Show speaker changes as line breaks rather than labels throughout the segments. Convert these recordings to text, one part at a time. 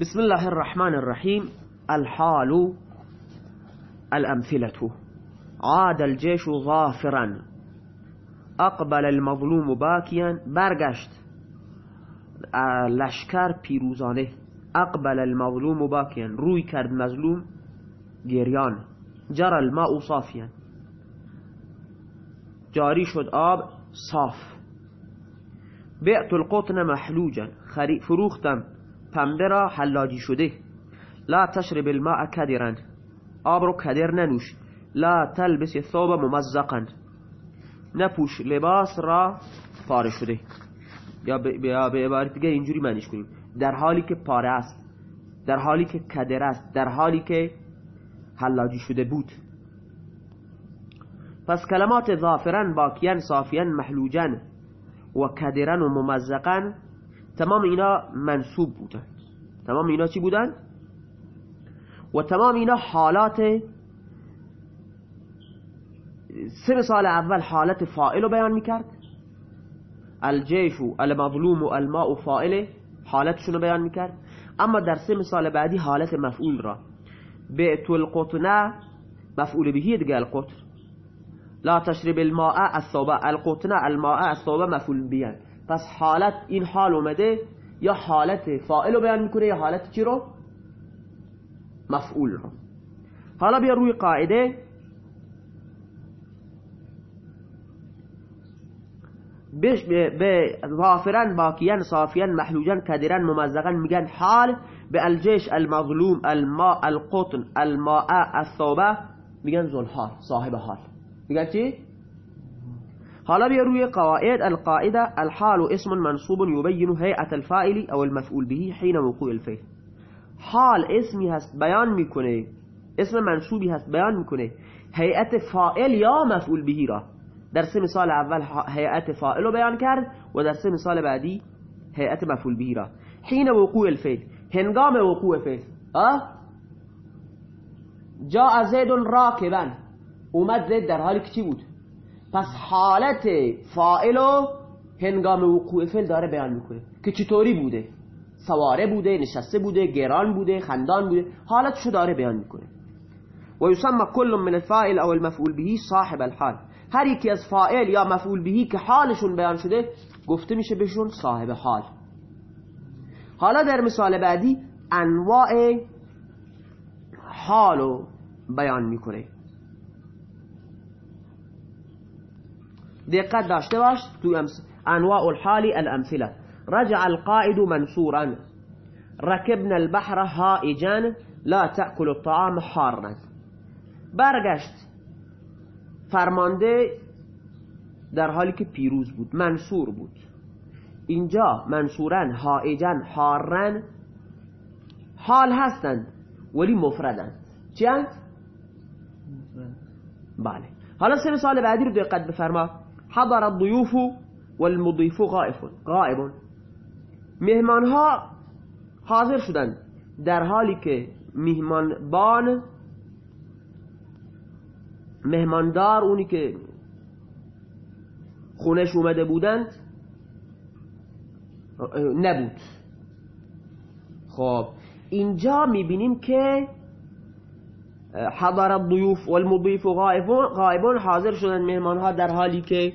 بسم الله الرحمن الرحیم الحال الأمثلة. عاد الجيش ظافرا أقبل المظلوم باکیا برگشت. لشکر پیروزانه. أقبل المظلوم باکیا روی کرد مظلوم. گریان. جر الماء صافیا. جاری شد آب صاف. بعت القطن محلوجا. فروختم. پنبه را حلاجی شده. لا تشرب الماء کدرا آب رو کدر ننوش. لا تلبس ثوب ممزقا نپوش لباس را پاره شده. یا به عبارت دیگه اینجوری معنیش کنیم. در حالی که پاره است. در حالی که کدر است. در حالی که حلاجی شده بود. پس کلمات ظافرن باکیان صافیان محلوجن و کدرن و ممزقن تمام اینا منصوب بودن تمام اینا چی بودن؟ و تمام اینا حالات سه سال اول حالت فائل رو بیان می‌کرد. الجیش و المظلوم و الماء و فائل حالتشون رو بیان می‌کرد. اما در سه مثال بعدی حالت مفعول را. بعت القطنه مفعول بهی دیگه القطن. لا تشرب الماء الثوبه القطنه الماء الثوبه مفعول بیان. پس حالت این حال اومده یا حالت فائل رو بیان می‌کنه یا حالت چی رو؟ مفعول رو. حالا بیا روی قاعده. به ظافرا باقیان صافیان محلوجان کدرن ممزقا میگن حال. به الجيش المظلوم الماء القطن الماء الثوبه میگن زلحال صاحب حال. میگن چی؟ حالا بیا روی قواعد القاعدة الحال اسم منصوب يبين هيئة الفاعل أو المفعول به حين وقوع الفعل. حال اسمی هست بیان میکنه. اسم منصوبی هست بیان میکنه. هیئت فاعل یا مفعول بهی را. در سه مثال اول هیئت فاعل رو بیان کرد و در سه مثال بعدی هیئت مفعول بهی را. حین وقوع الفعل. هنگام وقوع فعل. آه؟ جاء زید راکبا اومد زید در حالی که چی بود؟ پس حالت فاعل و هنگام وقوع فعل داره بیان می‌کنه که چطوری بوده؟ سواره بوده نشسته بوده گران بوده خندان بوده حالتشو داره بیان می‌کنه. و یسمى كل من الفاعل او المفعول به صاحب الحال. هر یکی از فاعل یا مفعول بهی که حالشون بیان شده گفته میشه بهشون صاحب حال. حالا در مثال بعدی انواع حالو بیان می‌کنه. دقت داشته باش تو انواع الحال الامثلة. رجع القائد منصورا. ركبنا البحر هائجا. لا تأكل الطعام حارا برگشت. فرمانده در حالی که پیروز بود. منصور بود. اینجا منصورن هائجن حارن. حال هستند ولی مفردند. هست؟ بله. حالا سه مثال بعدی رو دقت بفرما. حضر الضيوف والمضيف غائب غائب. مهمان ها حاضر شدند. در حالی که مهمانبان مهماندار اونی که خونش اومده بودند نبود. خب اینجا می‌بینیم که حضر الضیوف والمضیف غائبون غائبون حاضر شدن مهمان ها در حالی که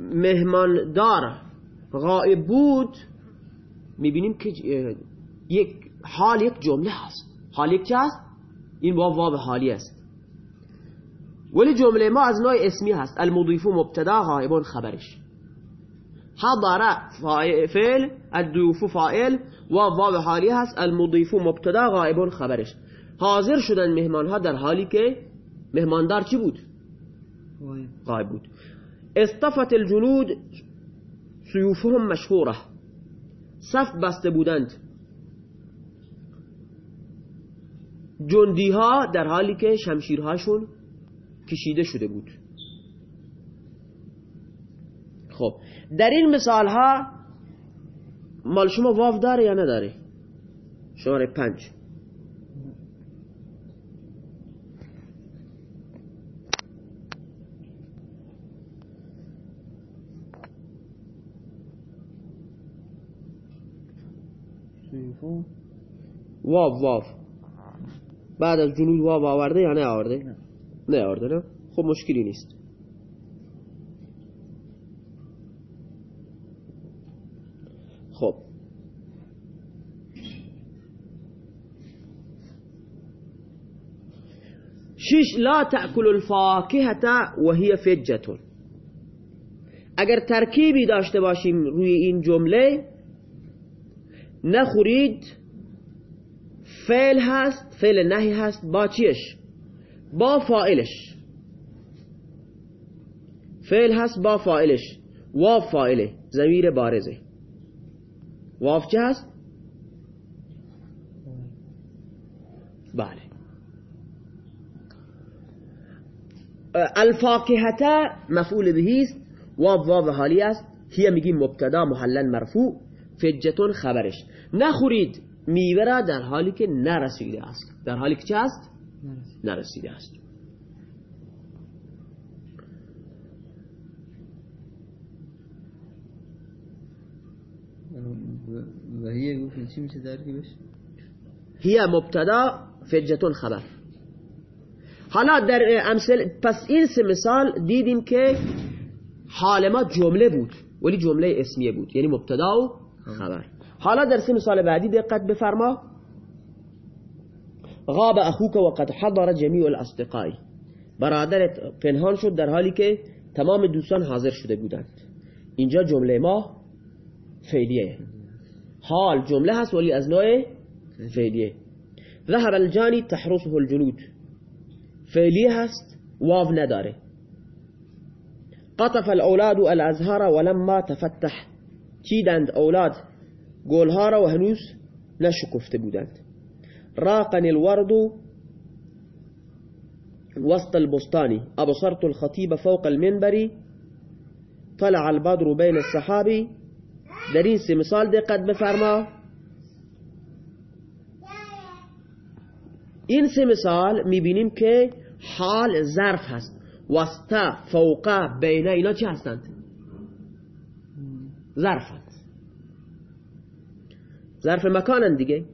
مهماندار غائب بود می‌بینیم که یک حال یک جمله هست. حال یک چه هست؟ این واو واو حالی است. ولی جمله ما از نوع اسمی هست. المضیف مبتدا غائبون خبرش. حضر فاعل الضيوف فاعل و واو حالی هست المضیف مبتدا غائبون خبرش. حاضر شدن مهمان ها در حالی که مهماندار چی بود؟ غائب. بود. استفت الجنود سیوفهم مشهوره. صف بسته بودند. جندی ها در حالی که شمشیرهاشون کشیده شده بود. خب در این مثال ها مال شما واو داره یا نداره؟ شماره پنج. واو واو. بعد از جنود واو آورده یا نه آورده؟ نه آورده نه؟ خب مشکلی نیست. خب. شش لا تأكل الفاكهة وهي فجة. اگر ترکیبی داشته باشیم روی این جمله نخورید فعل هست فعل نهی هست با چیش؟ با فائلش فعل هست با فائلش واف فائله زمیر بارزه. واف چه هست؟ بله. الفاکهته مفعول بهی است. واو واو حالی است. هی میگیم مبتدا محلن مرفوع. فجتون خبرش. نخورید. میوه را در حالی که نرسیده است. در حالی که چه است؟ نرسیده است.
و هی چی میشه ترکیبش
هی مبتدا فجتون خبر. حالا در امثل پس این سه مثال دیدیم که حال ما جمله بود ولی جمله اسمیه بود یعنی مبتدا و خبر. حالا در سه مثال بعدی دقت بفرما. غاب اخوک و قد حضر جمیع الاصدقاء. برادرت پنهان شد در حالی که تمام دوستان حاضر شده بودند. اینجا جمله ما فعلیه. حال جملة هست ولی از نوع فعلیه. ذهب الجانی تحرسه الجنود. فعلیه هست واو نداره. قطف الأولاد الأزهار ولما تفتح. چیدند أولاد؟ گلها را و هنوز نشکفته بودند. راقني الورد وسط البستان. أبصرت الخطيب فوق المنبر. طلع البدر بين السحاب. در این سه مثال دقت بفرما. این سه مثال می‌بینیم که حال ظرف هست. وسط فوق بین اینا چی هستند؟ ظرف هست. ظرف مکانن دیگه.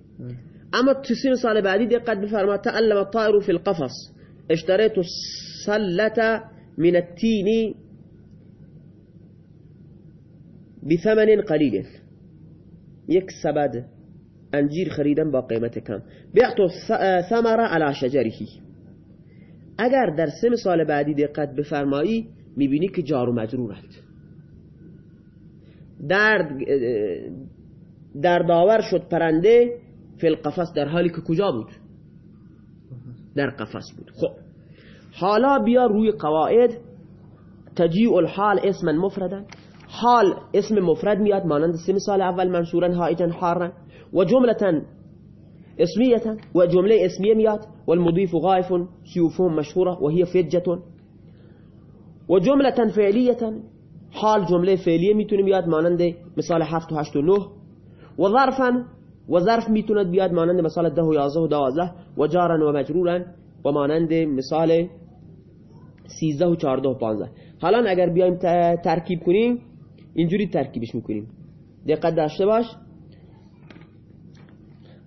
اما تو سه مثال بعدی دقت بفرما. تعلم الطائر في القفص. اشتريت السلة من التين بثمن قليل. یک سبد انجیر خریدم با قیمت کم. بعت ثمره على شجره اگر در سه مثال بعدی دقت بفرمایی می‌بینی که جار و مجرورند در در داور شد پرنده فی القفص در حالی که کجا بود؟ در قفص بود. خب. حالا بیا روی قواعد. تجیع الحال اسما مفردا. حال اسم مفرد میاد مانند سه مثال اول منصورا هائجا حارا و جملة اسمية و جمله اسمیه میاد. والمضيف غائف سيوفهم مشهورة وهي فجة و جملة فعلية حال جمله فعلیه میتونه بیاد مانند مثال هفت و هشت و نه. و ظرفا و ظرف میتوند بیاد مانند مثال ده و یازده و دوازده. و جارا و مجرورا و مانند مثال سیزده و چارده و پانزده. حالا اگر بیایم ترکیب کنیم اینجوری ترکیبش می‌کنیم. دقت داشته باش.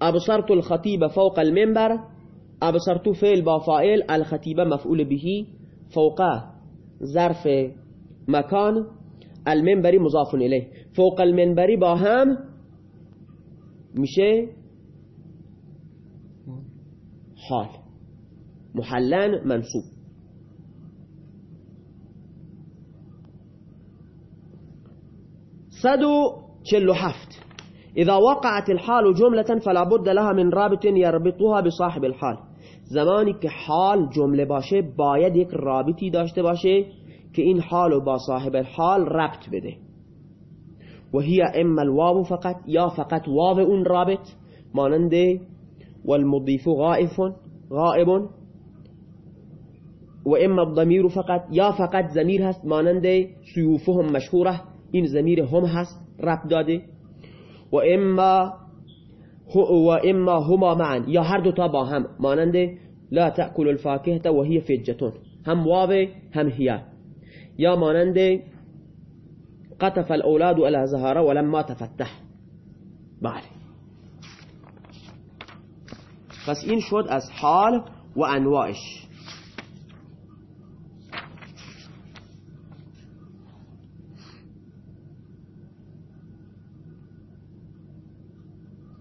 ابصرت الخطیب فوق المنبر. ابصرت فعل با فاعل الخطیب مفعول بهی فوق ظرف مکان. المنبری مضاف الیه. فوق المنبری با هم میشه حال. محلن منصوب. صد چل هفت. إذا وقعت الحال جملة فلا بد لها من رابط يربطها بصاحب الحال. زمانی که حال جمله باشه باید یک رابطی داشته باشه که این حال با صاحب الحال ربط بده. وهي اما الواو فقط یا فقط واو اون رابط مانند والمضيف غائف غائب و اما الضمیر فقط یا فقط زمیر هست مانند سیوفهم مشهورة این زمیر هم هست رب داده. و اما و اما هما معا. یا هر دو تا با هم مانند لا تأكل الفاكهة وهي فجتون. هم واو هم هي یا مانند قطف الأولاد على زهارة ولما تفتح. بله. پس این شد از حال و انواعش.